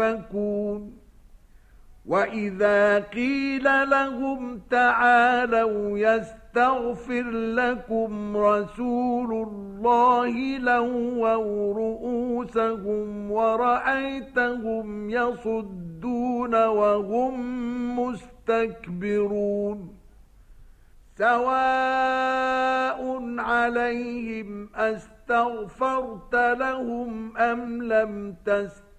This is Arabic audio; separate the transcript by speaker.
Speaker 1: يؤفكون وإذا قيل لهم تعالوا يستغفر لكم رسول الله لووا رؤوسهم ورأيتهم يصدون وهم مستكبرون سواء عليهم أستغفرت لهم أم لم تستغفر